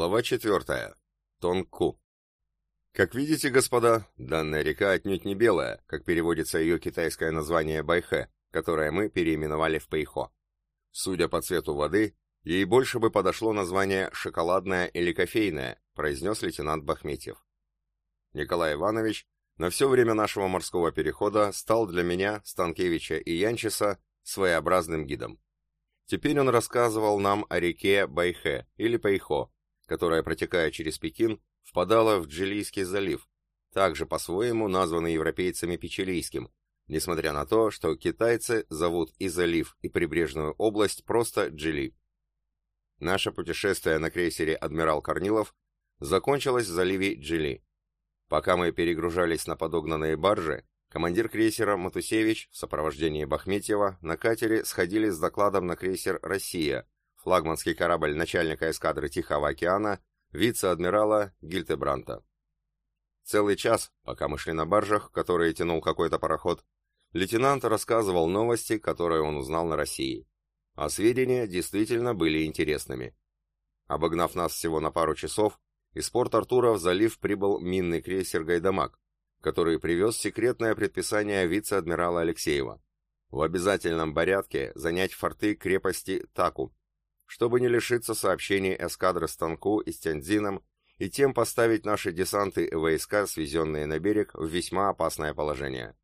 Глава 4. Тонку. Как видите, господа, данная река отнюдь не белая, как переводится ее китайское название Байхэ, которое мы переименовали в Пэйхо. Судя по цвету воды, ей больше бы подошло название «шоколадная» или «кофейная», произнес лейтенант Бахметьев. Николай Иванович на все время нашего морского перехода стал для меня, Станкевича и Янчиса своеобразным гидом. Теперь он рассказывал нам о реке Байхэ или Пайхо, которая, протекая через Пекин, впадала в Джилийский залив, также по-своему названный европейцами Печилийским, несмотря на то, что китайцы зовут и залив, и прибрежную область просто Джили. Наше путешествие на крейсере «Адмирал Корнилов» закончилось в заливе Джили. Пока мы перегружались на подогнанные баржи, Командир крейсера Матусевич в сопровождении Бахметьева на катере сходили с докладом на крейсер «Россия», флагманский корабль начальника эскадры Тихого океана, вице-адмирала Гильтебранта. Целый час, пока мы шли на баржах, которые тянул какой-то пароход, лейтенант рассказывал новости, которые он узнал на России. А сведения действительно были интересными. Обогнав нас всего на пару часов, из порт Артура в залив прибыл минный крейсер «Гайдамак», который привез секретное предписание вице-адмирала Алексеева. В обязательном порядке занять форты крепости Таку, чтобы не лишиться сообщений эскадры Станку и с Тяньцзином и тем поставить наши десанты и войска, свезенные на берег, в весьма опасное положение.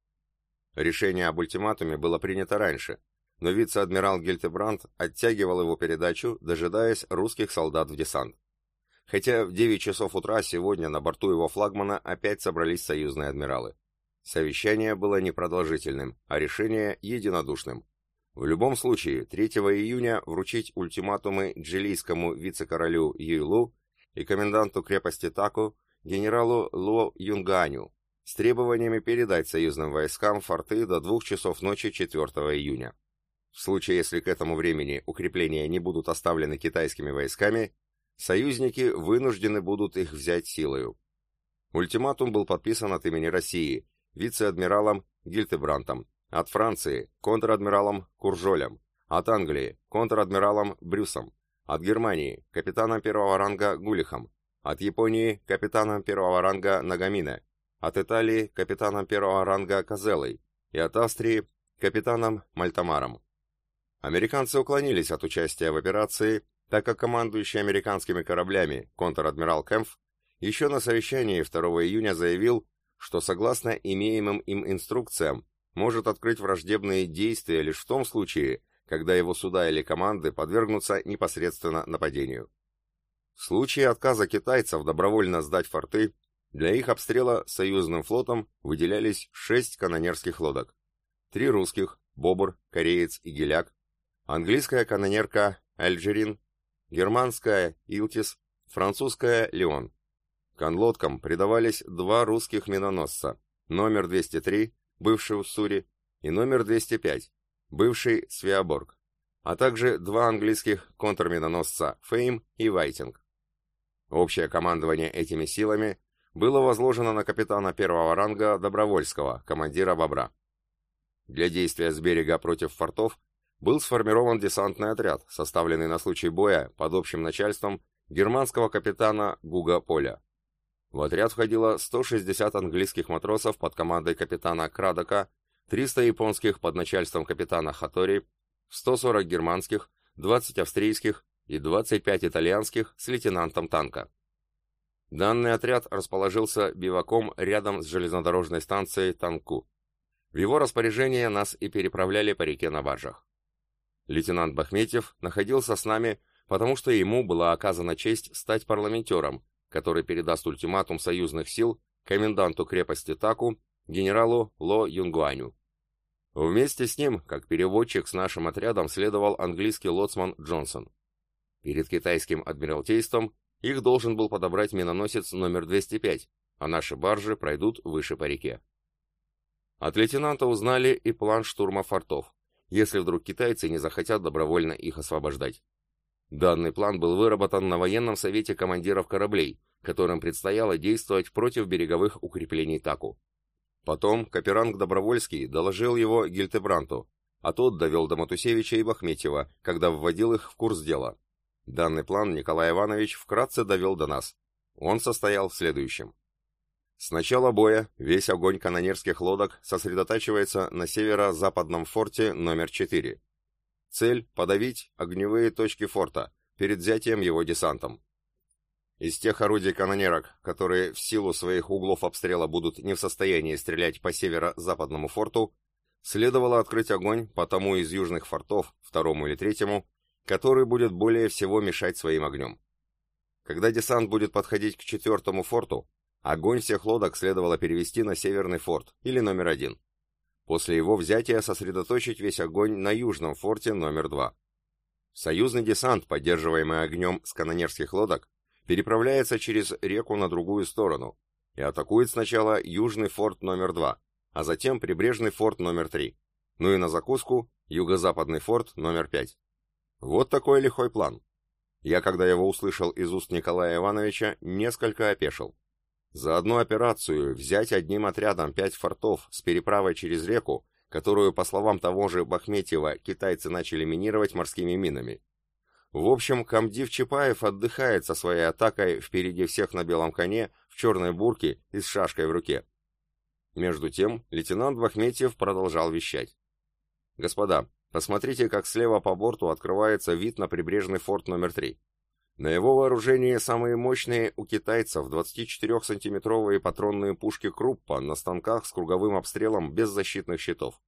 Решение об ультиматуме было принято раньше, но вице-адмирал Гильтебранд оттягивал его передачу, дожидаясь русских солдат в десант хотя в 9 часов утра сегодня на борту его флагмана опять собрались союзные адмиралы. Совещание было непродолжительным, а решение единодушным. В любом случае, 3 июня вручить ультиматумы джилийскому вице-королю Юйлу и коменданту крепости Таку генералу Ло Юнганю с требованиями передать союзным войскам форты до 2 часов ночи 4 июня. В случае, если к этому времени укрепления не будут оставлены китайскими войсками, союзники вынуждены будут их взять силою. Ультиматум был подписан от имени России вице-адмиралом Гильтебрантом, от Франции контр-адмиралом Куржолем, от Англии контр-адмиралом Брюсом, от Германии капитаном первого ранга Гулихом, от Японии капитаном первого ранга Нагамине, от Италии капитаном первого ранга Козелой. И от Австрии капитаном Мальтамаром. Американцы уклонились от участия в операции так как командующий американскими кораблями контр-адмирал Кэмф еще на совещании 2 июня заявил, что согласно имеемым им инструкциям может открыть враждебные действия лишь в том случае, когда его суда или команды подвергнутся непосредственно нападению. В случае отказа китайцев добровольно сдать форты, для их обстрела союзным флотом выделялись шесть канонерских лодок. Три русских, Бобр, Кореец и Геляк, английская канонерка Альджерин германская «Илтис», французская «Леон». Конлодкам придавались два русских миноносца, номер 203, бывший Уссури, и номер 205, бывший Свиаборг, а также два английских контрминоносца «Фейм» и «Вайтинг». Общее командование этими силами было возложено на капитана первого ранга Добровольского, командира «Бобра». Для действия с берега против фортов был сформирован десантный отряд, составленный на случай боя под общим начальством германского капитана Гуга Поля. В отряд входило 160 английских матросов под командой капитана Крадока, 300 японских под начальством капитана Хатори, 140 германских, 20 австрийских и 25 итальянских с лейтенантом танка. Данный отряд расположился биваком рядом с железнодорожной станцией Танку. В его распоряжение нас и переправляли по реке на баржах. Лейтенант Бахметьев находился с нами, потому что ему была оказана честь стать парламентером, который передаст ультиматум союзных сил коменданту крепости Таку, генералу Ло Юнгуаню. Вместе с ним, как переводчик с нашим отрядом, следовал английский лоцман Джонсон. Перед китайским адмиралтейством их должен был подобрать миноносец номер 205, а наши баржи пройдут выше по реке. От лейтенанта узнали и план штурма фортов если вдруг китайцы не захотят добровольно их освобождать. Данный план был выработан на военном совете командиров кораблей, которым предстояло действовать против береговых укреплений Таку. Потом Каперанг Добровольский доложил его Гильтебранту, а тот довел до Матусевича и Бахметьева, когда вводил их в курс дела. Данный план Николай Иванович вкратце довел до нас. Он состоял в следующем. С начала боя весь огонь канонерских лодок сосредотачивается на северо-западном форте номер 4. Цель – подавить огневые точки форта перед взятием его десантом. Из тех орудий канонерок, которые в силу своих углов обстрела будут не в состоянии стрелять по северо-западному форту, следовало открыть огонь по тому из южных фортов, второму или третьему, который будет более всего мешать своим огнем. Когда десант будет подходить к четвертому форту, огонь всех лодок следовало перевести на северный форт или номер один. После его взятия сосредоточить весь огонь на южном форте номер два. Союзный десант, поддерживаемый огнем с канонерских лодок, переправляется через реку на другую сторону и атакует сначала южный форт номер 2, а затем прибрежный форт номер 3, ну и на закуску юго-западный форт номер 5. Вот такой лихой план. Я, когда его услышал из уст Николая Ивановича, несколько опешил. За одну операцию взять одним отрядом пять фортов с переправой через реку, которую, по словам того же Бахметьева, китайцы начали минировать морскими минами, в общем, комдив Чапаев отдыхает со своей атакой впереди всех на белом коне, в черной бурке и с шашкой в руке. Между тем, лейтенант Бахметьев продолжал вещать. «Господа, посмотрите, как слева по борту открывается вид на прибрежный форт номер 3. На его вооружении самые мощные у китайцев 24-сантиметровые патронные пушки Круппа на станках с круговым обстрелом без защитных щитов.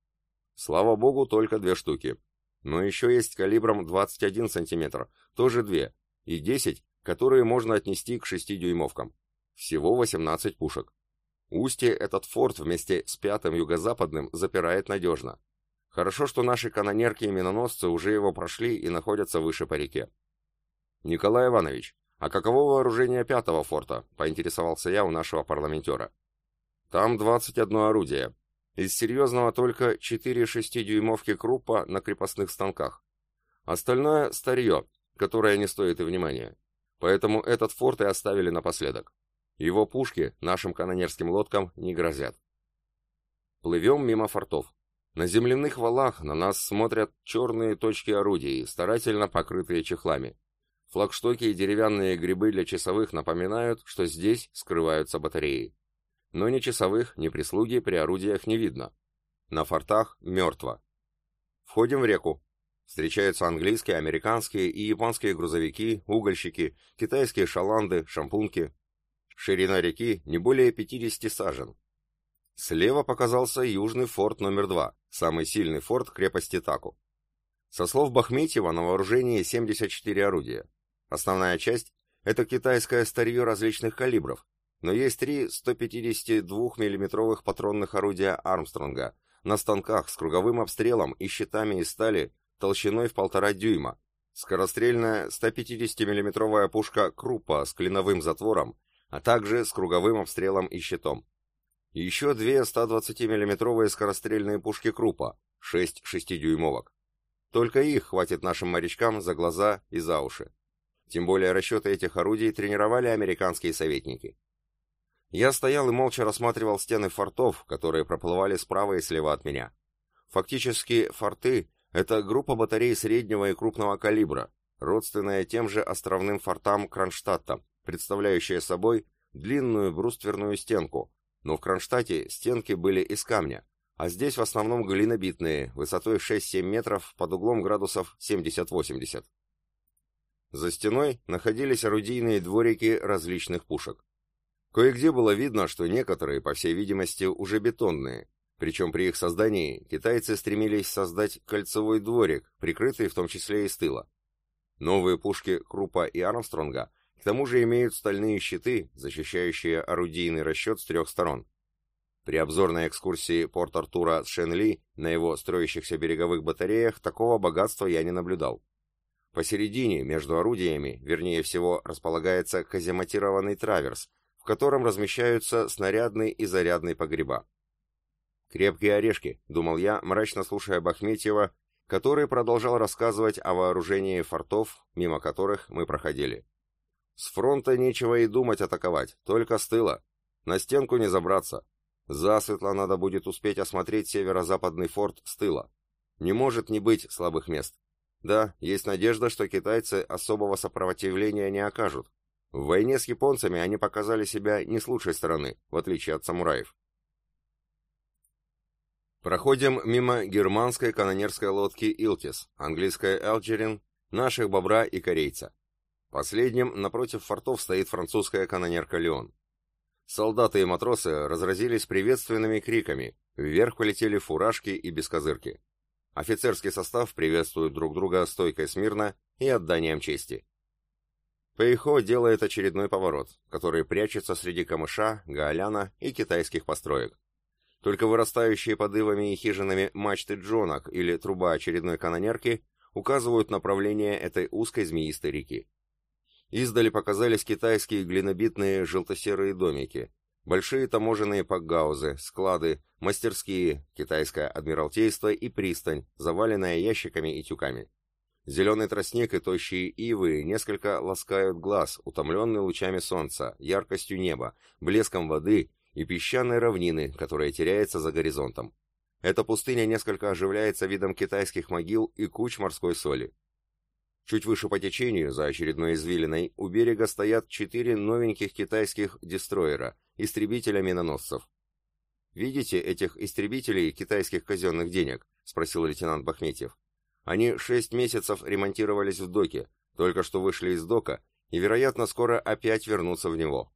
Слава богу, только две штуки. Но еще есть калибром 21 см, тоже две, и 10, которые можно отнести к 6-дюймовкам. Всего 18 пушек. Устье этот форт вместе с пятым юго-западным запирает надежно. Хорошо, что наши канонерки и миноносцы уже его прошли и находятся выше по реке. Николай Иванович, а каково вооружение пятого форта? Поинтересовался я у нашего парламентера. Там 21 орудие, из серьезного только 4 6-дюймовки крупа на крепостных станках. Остальное – старье, которое не стоит и внимания. Поэтому этот форт и оставили напоследок. Его пушки нашим канонерским лодкам не грозят. Плывем мимо фортов. На земляных валах на нас смотрят черные точки орудий, старательно покрытые чехлами. Флагштоки и деревянные грибы для часовых напоминают, что здесь скрываются батареи но ни часовых, ни прислуги при орудиях не видно. На фортах мертво. Входим в реку. Встречаются английские, американские и японские грузовики, угольщики, китайские шаланды, шампунки. Ширина реки не более 50 сажен. Слева показался южный форт номер 2, самый сильный форт крепости Таку. Со слов Бахметьева на вооружении 74 орудия. Основная часть – это китайское старье различных калибров, но есть три 152 миллиметровых патронных орудия Армстронга на станках с круговым обстрелом и щитами из стали толщиной в полтора дюйма, скорострельная 150 миллиметровая пушка Крупа с клиновым затвором, а также с круговым обстрелом и щитом. еще две 120 миллиметровые скорострельные пушки Крупа, 6 6-дюймовок. Только их хватит нашим морячкам за глаза и за уши. Тем более расчеты этих орудий тренировали американские советники. Я стоял и молча рассматривал стены фортов, которые проплывали справа и слева от меня. Фактически, форты — это группа батарей среднего и крупного калибра, родственная тем же островным фортам Кронштадта, представляющая собой длинную брустверную стенку, но в Кронштадте стенки были из камня, а здесь в основном глинобитные, высотой 6-7 метров, под углом градусов 70-80. За стеной находились орудийные дворики различных пушек. Кое-где было видно, что некоторые, по всей видимости, уже бетонные, причем при их создании китайцы стремились создать кольцевой дворик, прикрытый в том числе и с тыла. Новые пушки Крупа и Армстронга к тому же имеют стальные щиты, защищающие орудийный расчет с трех сторон. При обзорной экскурсии Порт-Артура с Шенли на его строящихся береговых батареях такого богатства я не наблюдал. Посередине, между орудиями, вернее всего, располагается казематированный траверс, котором размещаются снарядный и зарядный погреба. «Крепкие орешки», — думал я, мрачно слушая Бахметьева, который продолжал рассказывать о вооружении фортов, мимо которых мы проходили. «С фронта нечего и думать атаковать, только с тыла. На стенку не забраться. Засветло надо будет успеть осмотреть северо-западный форт с тыла. Не может не быть слабых мест. Да, есть надежда, что китайцы особого сопротивления не окажут. В войне с японцами они показали себя не с лучшей стороны, в отличие от самураев. Проходим мимо германской канонерской лодки «Илтис», английской «Элджерин», наших «Бобра» и «Корейца». Последним напротив фортов стоит французская канонерка «Леон». Солдаты и матросы разразились приветственными криками, вверх полетели фуражки и бескозырки. Офицерский состав приветствует друг друга стойкой смирно и отданием чести. Пэйхо делает очередной поворот, который прячется среди камыша, гаоляна и китайских построек. Только вырастающие под ивами и хижинами мачты джонок или труба очередной канонерки указывают направление этой узкой змеистой реки. Издали показались китайские глинобитные желто-серые домики, большие таможенные пакгаузы, склады, мастерские, китайское адмиралтейство и пристань, заваленная ящиками и тюками. Зеленый тростник и тощие ивы несколько ласкают глаз, утомленный лучами солнца, яркостью неба, блеском воды и песчаной равнины, которая теряется за горизонтом. Эта пустыня несколько оживляется видом китайских могил и куч морской соли. Чуть выше по течению, за очередной извилиной, у берега стоят четыре новеньких китайских дестроера, истребителя-миноносцев. «Видите этих истребителей китайских казенных денег?» — спросил лейтенант Бахметьев. «Они шесть месяцев ремонтировались в доке, только что вышли из дока, и, вероятно, скоро опять вернутся в него.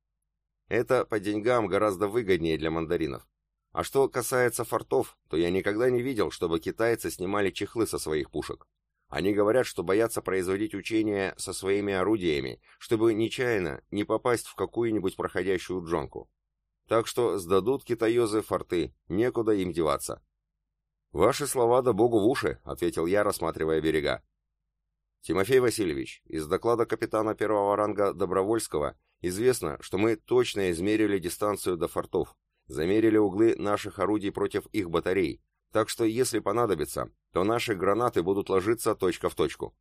Это по деньгам гораздо выгоднее для мандаринов. А что касается фортов, то я никогда не видел, чтобы китайцы снимали чехлы со своих пушек. Они говорят, что боятся производить учения со своими орудиями, чтобы нечаянно не попасть в какую-нибудь проходящую джонку. Так что сдадут китаёзы форты, некуда им деваться. «Ваши слова да богу в уши», — ответил я, рассматривая берега. Тимофей Васильевич, из доклада капитана первого ранга Добровольского известно, что мы точно измерили дистанцию до фортов, замерили углы наших орудий против их батарей, так что если понадобится, то наши гранаты будут ложиться точка в точку.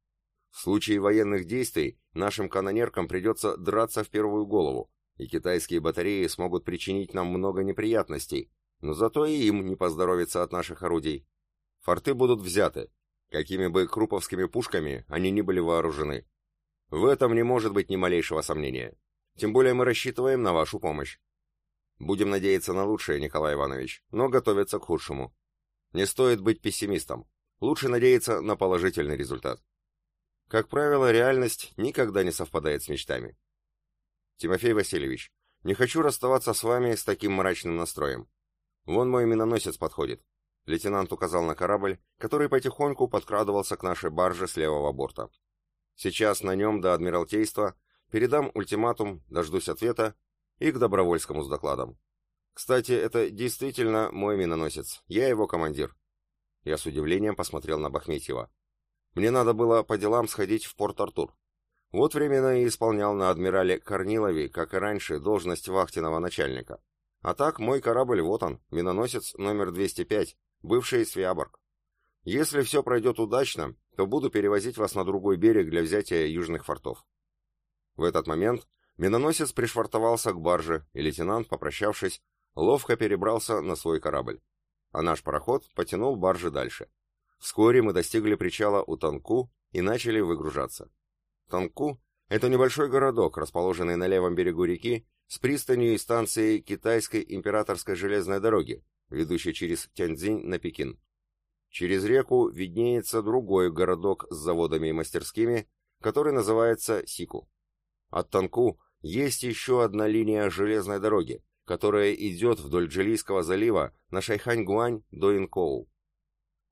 В случае военных действий нашим канонеркам придется драться в первую голову, и китайские батареи смогут причинить нам много неприятностей, но зато и им не поздоровится от наших орудий. Форты будут взяты, какими бы круповскими пушками они ни были вооружены. В этом не может быть ни малейшего сомнения. Тем более мы рассчитываем на вашу помощь. Будем надеяться на лучшее, Николай Иванович, но готовиться к худшему. Не стоит быть пессимистом. Лучше надеяться на положительный результат. Как правило, реальность никогда не совпадает с мечтами. Тимофей Васильевич, не хочу расставаться с вами с таким мрачным настроем. Вон мой миноносец подходит. Лейтенант указал на корабль, который потихоньку подкрадывался к нашей барже с левого борта. Сейчас на нем до Адмиралтейства передам ультиматум, дождусь ответа и к Добровольскому с докладом. Кстати, это действительно мой миноносец. Я его командир. Я с удивлением посмотрел на Бахметьева. Мне надо было по делам сходить в Порт-Артур. Вот временно и исполнял на адмирале Корнилове, как и раньше, должность вахтенного начальника. А так, мой корабль вот он, миноносец номер 205, бывший Свиаборг. Если все пройдет удачно, то буду перевозить вас на другой берег для взятия южных фортов. В этот момент миноносец пришвартовался к барже, и лейтенант, попрощавшись, ловко перебрался на свой корабль. А наш пароход потянул баржи дальше. Вскоре мы достигли причала у Танку и начали выгружаться. Танку — это небольшой городок, расположенный на левом берегу реки, с пристанью и станцией Китайской императорской железной дороги, ведущей через Тяньцзинь на Пекин. Через реку виднеется другой городок с заводами и мастерскими, который называется Сику. От Танку есть еще одна линия железной дороги, которая идет вдоль Джилийского залива на Шайхань-Гуань до Инкоу.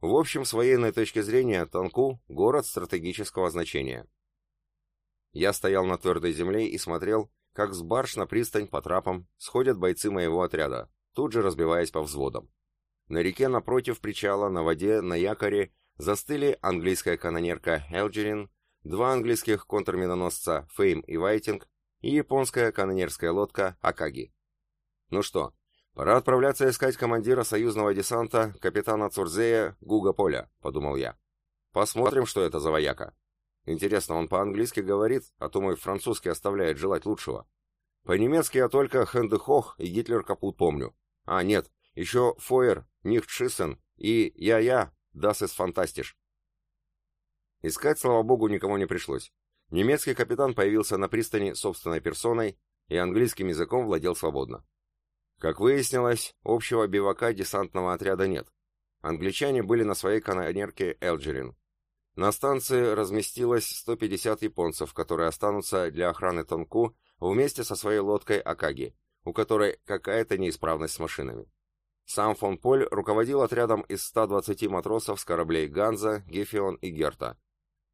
В общем, с военной точки зрения, Танку – город стратегического значения. Я стоял на твердой земле и смотрел, как с барж на пристань по трапам сходят бойцы моего отряда, тут же разбиваясь по взводам. На реке напротив причала, на воде, на якоре застыли английская канонерка Элджерин, два английских контрминоносца Фейм и Вайтинг и японская канонерская лодка Акаги. Ну что, пора отправляться искать командира союзного десанта, капитана Цурзея Гуга Поля, подумал я. Посмотрим, что это за вояка. Интересно, он по-английски говорит, а то мой французский оставляет желать лучшего. По-немецки я только Хендехох и Гитлер Капут помню. А, нет, еще Фойер, Нихтшисен и Я-Я, Das ist fantastisch. Искать, слава богу, никому не пришлось. Немецкий капитан появился на пристани собственной персоной и английским языком владел свободно. Как выяснилось, общего бивака десантного отряда нет. Англичане были на своей канонерке «Элджерин». На станции разместилось 150 японцев, которые останутся для охраны Тонку вместе со своей лодкой «Акаги», у которой какая-то неисправность с машинами. Сам фон Поль руководил отрядом из 120 матросов с кораблей «Ганза», «Гефион» и «Герта».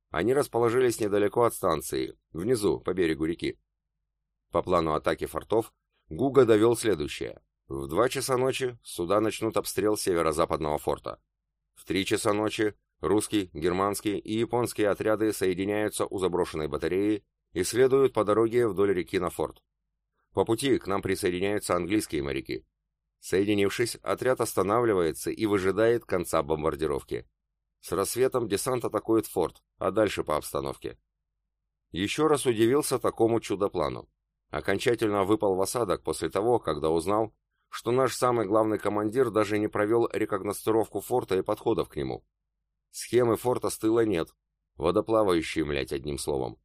Они расположились недалеко от станции, внизу, по берегу реки. По плану атаки фортов, Гуга довел следующее. В 2 часа ночи суда начнут обстрел северо-западного форта. В 3 часа ночи русский, германский и японские отряды соединяются у заброшенной батареи и следуют по дороге вдоль реки на форт. По пути к нам присоединяются английские моряки. Соединившись, отряд останавливается и выжидает конца бомбардировки. С рассветом десант атакует форт, а дальше по обстановке. Еще раз удивился такому чудо-плану. Окончательно выпал в осадок после того, когда узнал, что наш самый главный командир даже не провел рекогностировку форта и подходов к нему. Схемы форта с тыла нет. Водоплавающие, млять, одним словом.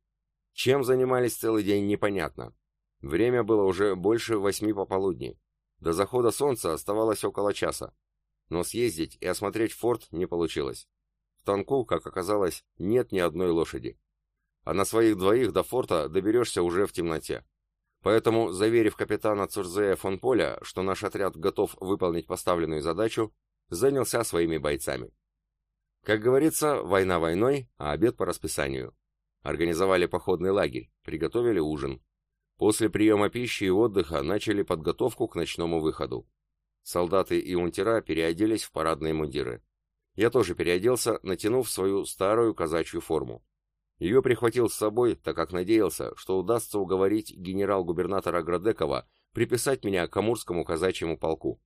Чем занимались целый день, непонятно. Время было уже больше восьми пополудни. До захода солнца оставалось около часа. Но съездить и осмотреть форт не получилось. В танку, как оказалось, нет ни одной лошади. А на своих двоих до форта доберешься уже в темноте. Поэтому, заверив капитана Цурзея фон Поля, что наш отряд готов выполнить поставленную задачу, занялся своими бойцами. Как говорится, война войной, а обед по расписанию. Организовали походный лагерь, приготовили ужин. После приема пищи и отдыха начали подготовку к ночному выходу. Солдаты и унтера переоделись в парадные мундиры. Я тоже переоделся, натянув свою старую казачью форму. Ее прихватил с собой, так как надеялся, что удастся уговорить генерал-губернатора Градекова приписать меня к Амурскому казачьему полку.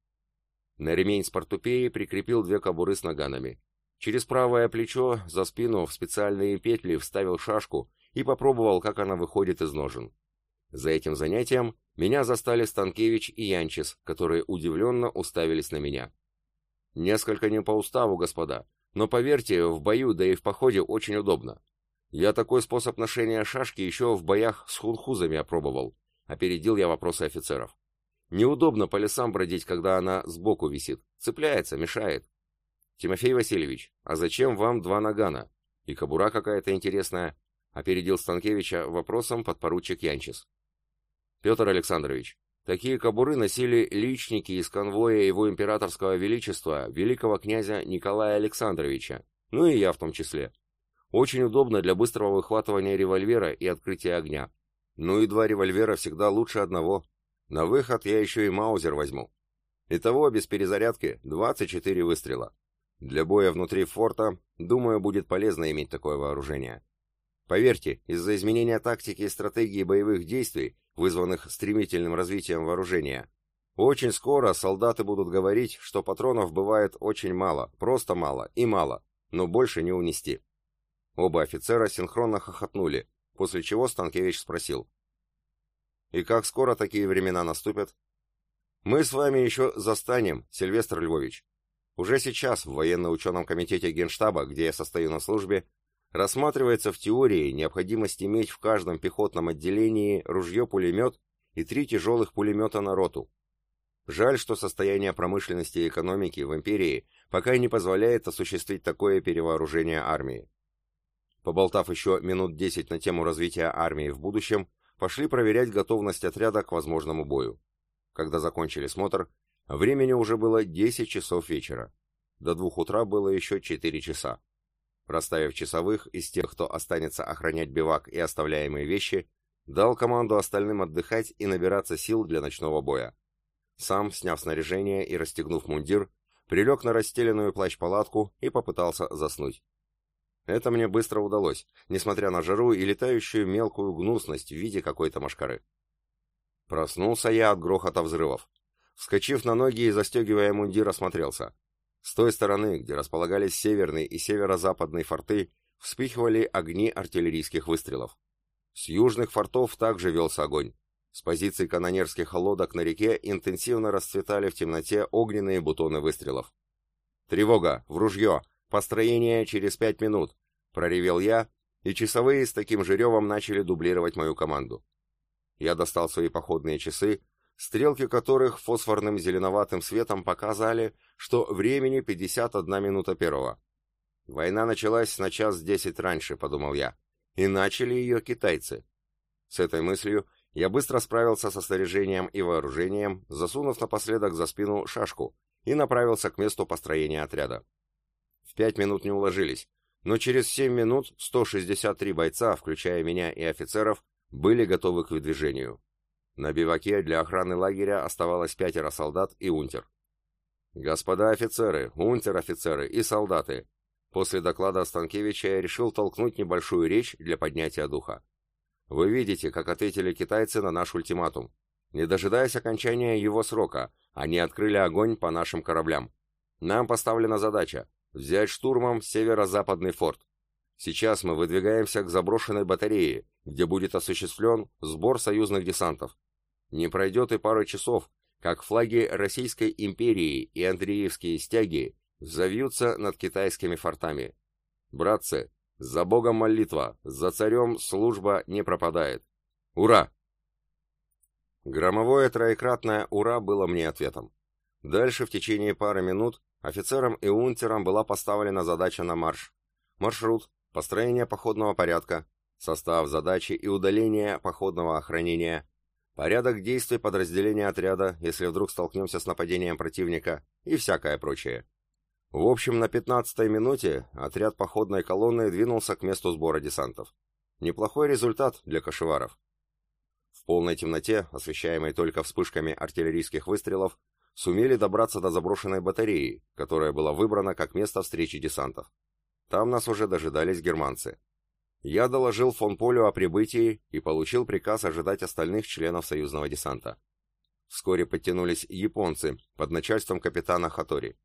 На ремень с портупеи прикрепил две кобуры с наганами. Через правое плечо за спину в специальные петли вставил шашку и попробовал, как она выходит из ножен. За этим занятием меня застали Станкевич и Янчис, которые удивленно уставились на меня. Несколько не по уставу, господа, но поверьте, в бою, да и в походе очень удобно. Я такой способ ношения шашки еще в боях с хунхузами опробовал. Опередил я вопросы офицеров. Неудобно по лесам бродить, когда она сбоку висит. Цепляется, мешает. Тимофей Васильевич, а зачем вам два нагана? И кобура какая-то интересная. Опередил Станкевича вопросом подпоручик Янчис. Петр Александрович, такие кобуры носили личники из конвоя его императорского величества, великого князя Николая Александровича, ну и я в том числе. Очень удобно для быстрого выхватывания револьвера и открытия огня. Ну и два револьвера всегда лучше одного. На выход я еще и маузер возьму. Итого без перезарядки 24 выстрела. Для боя внутри форта, думаю, будет полезно иметь такое вооружение. Поверьте, из-за изменения тактики и стратегии боевых действий вызванных стремительным развитием вооружения. Очень скоро солдаты будут говорить, что патронов бывает очень мало, просто мало и мало, но больше не унести. Оба офицера синхронно хохотнули, после чего Станкевич спросил. «И как скоро такие времена наступят?» «Мы с вами еще застанем, Сильвестр Львович. Уже сейчас в военно-ученом комитете Генштаба, где я состою на службе, Рассматривается в теории необходимость иметь в каждом пехотном отделении ружье-пулемет и три тяжелых пулемета на роту. Жаль, что состояние промышленности и экономики в империи пока не позволяет осуществить такое перевооружение армии. Поболтав еще минут 10 на тему развития армии в будущем, пошли проверять готовность отряда к возможному бою. Когда закончили смотр, времени уже было 10 часов вечера. До двух утра было еще 4 часа. Расставив часовых из тех, кто останется охранять бивак и оставляемые вещи, дал команду остальным отдыхать и набираться сил для ночного боя. Сам, сняв снаряжение и расстегнув мундир, прилег на расстеленную плащ-палатку и попытался заснуть. Это мне быстро удалось, несмотря на жару и летающую мелкую гнусность в виде какой-то машкары. Проснулся я от грохота взрывов. Вскочив на ноги и застегивая мундир, осмотрелся. С той стороны, где располагались северный и северо-западные форты, вспыхивали огни артиллерийских выстрелов. С южных фортов также велся огонь. С позиций канонерских лодок на реке интенсивно расцветали в темноте огненные бутоны выстрелов. «Тревога! В ружье! Построение через пять минут! Проревел я, и часовые с таким же ревом начали дублировать мою команду. Я достал свои походные часы, стрелки которых фосфорным зеленоватым светом показали, что времени 51 минута первого. Война началась на час десять раньше, подумал я, и начали ее китайцы. С этой мыслью я быстро справился со снаряжением и вооружением, засунув напоследок за спину шашку, и направился к месту построения отряда. Пять минут не уложились, но через семь минут 163 бойца, включая меня и офицеров, были готовы к выдвижению. На биваке для охраны лагеря оставалось пятеро солдат и унтер. «Господа офицеры, унтер-офицеры и солдаты!» После доклада Станкевича я решил толкнуть небольшую речь для поднятия духа. Вы видите, как ответили китайцы на наш ультиматум. Не дожидаясь окончания его срока, они открыли огонь по нашим кораблям. Нам поставлена задача взять штурмом северо-западный форт. Сейчас мы выдвигаемся к заброшенной батарее, где будет осуществлен сбор союзных десантов. Не пройдет и пары часов, как флаги Российской империи и Андреевские стяги завьются над китайскими фортами. Братцы, за Богом молитва, за царем служба не пропадает. Ура! Громовое троекратное «Ура» было мне ответом. Дальше в течение пары минут офицерам и унтерам была поставлена задача на марш. Маршрут, построение походного порядка, состав задачи и удаление походного охранения, порядок действий подразделения отряда, если вдруг столкнемся с нападением противника и всякое прочее. В общем, на 15-й минуте отряд походной колонны двинулся к месту сбора десантов. Неплохой результат для кошеваров. В полной темноте, освещаемой только вспышками артиллерийских выстрелов, сумели добраться до заброшенной батареи, которая была выбрана как место встречи десантов. Там нас уже дожидались германцы. Я доложил фон Полю о прибытии и получил приказ ожидать остальных членов союзного десанта. Вскоре подтянулись японцы под начальством капитана Хатори.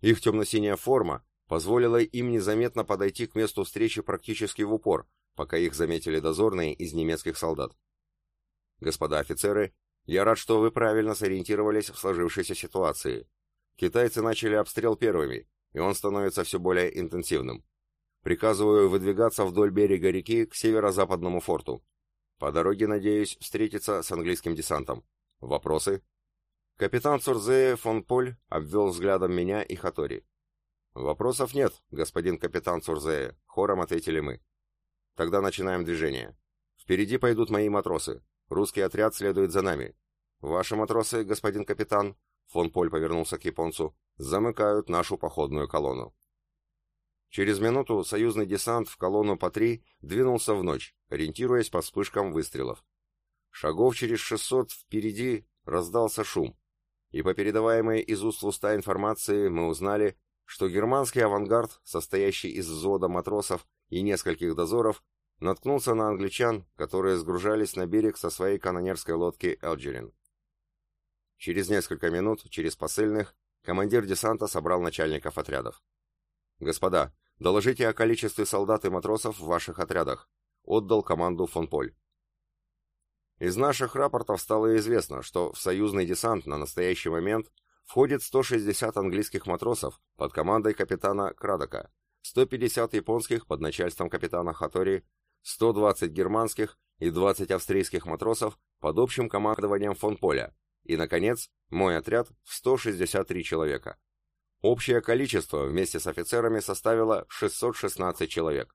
Их темно-синяя форма позволила им незаметно подойти к месту встречи практически в упор, пока их заметили дозорные из немецких солдат. Господа офицеры, я рад, что вы правильно сориентировались в сложившейся ситуации. Китайцы начали обстрел первыми, и он становится все более интенсивным. Приказываю выдвигаться вдоль берега реки к северо-западному форту. По дороге, надеюсь, встретиться с английским десантом. Вопросы? Капитан Цурзе фон Поль обвел взглядом меня и Хатори. «Вопросов нет, господин капитан Цурзе», — хором ответили мы. «Тогда начинаем движение. Впереди пойдут мои матросы. Русский отряд следует за нами. Ваши матросы, господин капитан», — фон Поль повернулся к японцу, — «замыкают нашу походную колонну». Через минуту союзный десант в колонну по три двинулся в ночь, ориентируясь по вспышкам выстрелов. Шагов через шестьсот впереди раздался шум и по передаваемой из уст в уста информации мы узнали, что германский авангард, состоящий из взвода матросов и нескольких дозоров, наткнулся на англичан, которые сгружались на берег со своей канонерской лодки «Элджерин». Через несколько минут, через посыльных, командир десанта собрал начальников отрядов. «Господа, доложите о количестве солдат и матросов в ваших отрядах», — отдал команду фон Поль. Из наших рапортов стало известно, что в союзный десант на настоящий момент входит 160 английских матросов под командой капитана Крадока, 150 японских под начальством капитана Хатори, 120 германских и 20 австрийских матросов под общим командованием фон Поля, и, наконец, мой отряд в 163 человека. Общее количество вместе с офицерами составило 616 человек.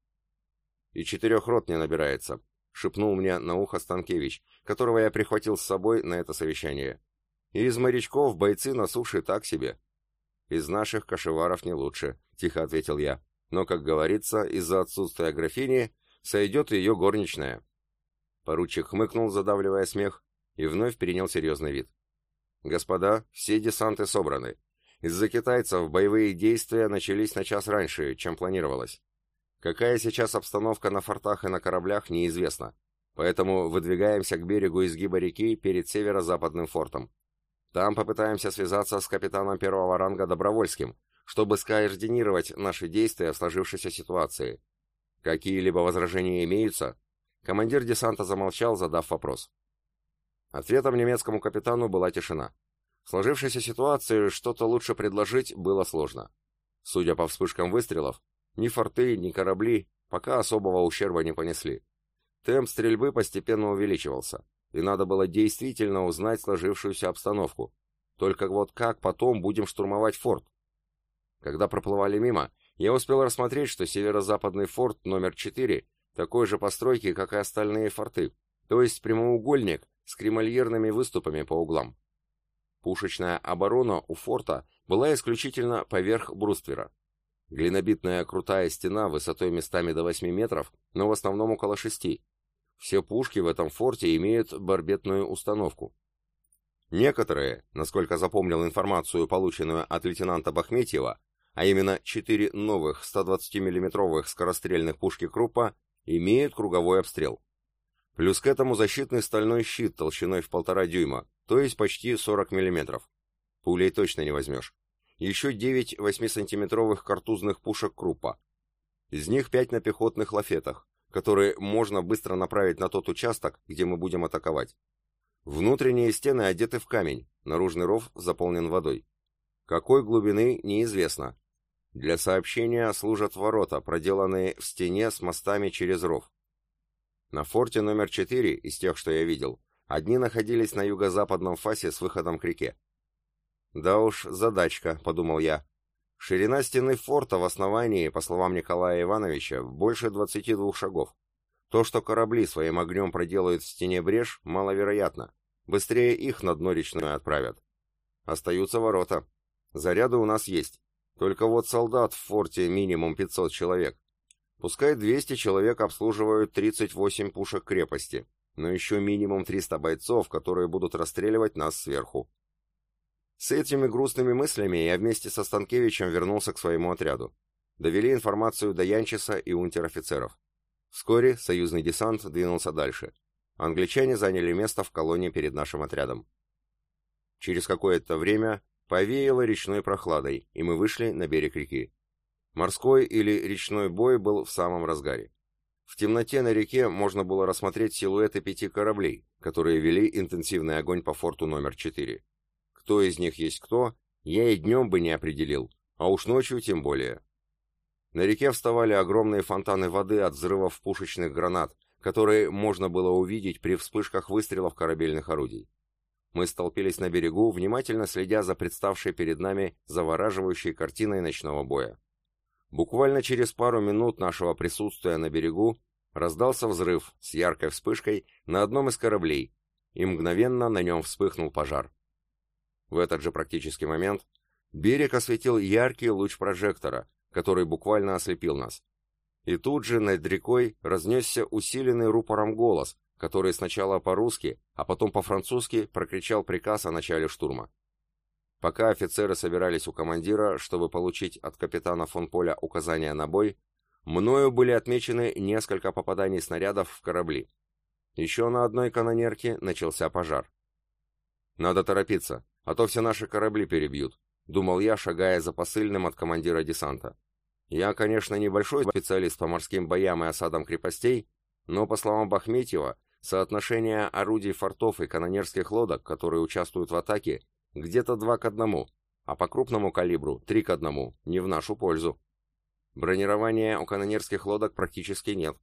И четырех рот не набирается, — шепнул мне на ухо Станкевич, которого я прихватил с собой на это совещание. «И из морячков бойцы на суше так себе». «Из наших кошеваров не лучше», — тихо ответил я. «Но, как говорится, из-за отсутствия графини сойдет ее горничная». Поручик хмыкнул, задавливая смех, и вновь перенял серьезный вид. «Господа, все десанты собраны. Из-за китайцев боевые действия начались на час раньше, чем планировалось. Какая сейчас обстановка на фортах и на кораблях, неизвестно. Поэтому выдвигаемся к берегу изгиба реки перед северо-западным фортом. Там попытаемся связаться с капитаном первого ранга Добровольским, чтобы скоординировать наши действия в сложившейся ситуации. Какие-либо возражения имеются? Командир десанта замолчал, задав вопрос. Ответом немецкому капитану была тишина. В сложившейся ситуации что-то лучше предложить было сложно. Судя по вспышкам выстрелов, ни форты, ни корабли пока особого ущерба не понесли. Темп стрельбы постепенно увеличивался, и надо было действительно узнать сложившуюся обстановку. Только вот как потом будем штурмовать форт? Когда проплывали мимо, я успел рассмотреть, что северо-западный форт номер 4 такой же постройки, как и остальные форты, то есть прямоугольник с кремольерными выступами по углам. Пушечная оборона у форта была исключительно поверх бруствера. Глинобитная крутая стена высотой местами до 8 метров, но в основном около 6. Все пушки в этом форте имеют барбетную установку. Некоторые, насколько запомнил информацию, полученную от лейтенанта Бахметьева, а именно 4 новых 120 миллиметровых скорострельных пушки Круппа, имеют круговой обстрел. Плюс к этому защитный стальной щит толщиной в полтора дюйма, то есть почти 40 мм. Пулей точно не возьмешь. Еще 9 8-сантиметровых картузных пушек Круппа. Из них 5 на пехотных лафетах, которые можно быстро направить на тот участок, где мы будем атаковать. Внутренние стены одеты в камень, наружный ров заполнен водой. Какой глубины, неизвестно. Для сообщения служат ворота, проделанные в стене с мостами через ров. На форте номер 4, из тех, что я видел, одни находились на юго-западном фасе с выходом к реке. «Да уж, задачка», — подумал я. Ширина стены форта в основании, по словам Николая Ивановича, больше 22 шагов. То, что корабли своим огнем проделают в стене брешь, маловероятно. Быстрее их на дно речное отправят. Остаются ворота. Заряды у нас есть. Только вот солдат в форте минимум 500 человек. Пускай 200 человек обслуживают 38 пушек крепости, но еще минимум 300 бойцов, которые будут расстреливать нас сверху. С этими грустными мыслями я вместе со Станкевичем вернулся к своему отряду. Довели информацию до Янчеса и унтер-офицеров. Вскоре союзный десант двинулся дальше. Англичане заняли место в колонне перед нашим отрядом. Через какое-то время повеяло речной прохладой, и мы вышли на берег реки. Морской или речной бой был в самом разгаре. В темноте на реке можно было рассмотреть силуэты пяти кораблей, которые вели интенсивный огонь по форту номер 4. Кто из них есть кто, я и днем бы не определил, а уж ночью тем более. На реке вставали огромные фонтаны воды от взрывов пушечных гранат, которые можно было увидеть при вспышках выстрелов корабельных орудий. Мы столпились на берегу, внимательно следя за представшей перед нами завораживающей картиной ночного боя. Буквально через пару минут нашего присутствия на берегу раздался взрыв с яркой вспышкой на одном из кораблей, и мгновенно на нем вспыхнул пожар. В этот же практический момент берег осветил яркий луч прожектора, который буквально ослепил нас. И тут же над рекой разнесся усиленный рупором голос, который сначала по-русски, а потом по-французски прокричал приказ о начале штурма. Пока офицеры собирались у командира, чтобы получить от капитана фон Поля указания на бой, мною были отмечены несколько попаданий снарядов в корабли. Еще на одной канонерке начался пожар. «Надо торопиться, а то все наши корабли перебьют», — думал я, шагая за посыльным от командира десанта. Я, конечно, небольшой специалист по морским боям и осадам крепостей, но, по словам Бахметьева, соотношение орудий фортов и канонерских лодок, которые участвуют в атаке, где-то два к одному, а по крупному калибру три к одному, не в нашу пользу. Бронирования у канонерских лодок практически нет.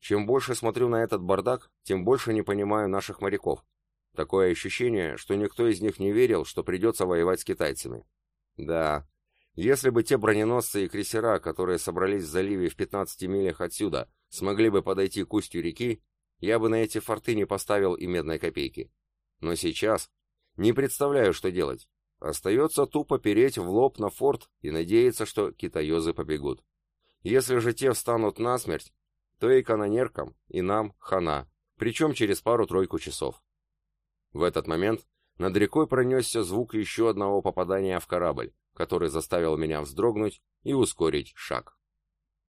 Чем больше смотрю на этот бардак, тем больше не понимаю наших моряков. Такое ощущение, что никто из них не верил, что придется воевать с китайцами. Да, если бы те броненосцы и крейсера, которые собрались в заливе в 15 милях отсюда, смогли бы подойти к устью реки, я бы на эти форты не поставил и медной копейки. Но сейчас, не представляю, что делать. Остается тупо переть в лоб на форт и надеяться, что китаёзы побегут. Если же те встанут насмерть, то и канонеркам, и нам хана, причем через пару-тройку часов. В этот момент над рекой пронесся звук еще одного попадания в корабль, который заставил меня вздрогнуть и ускорить шаг.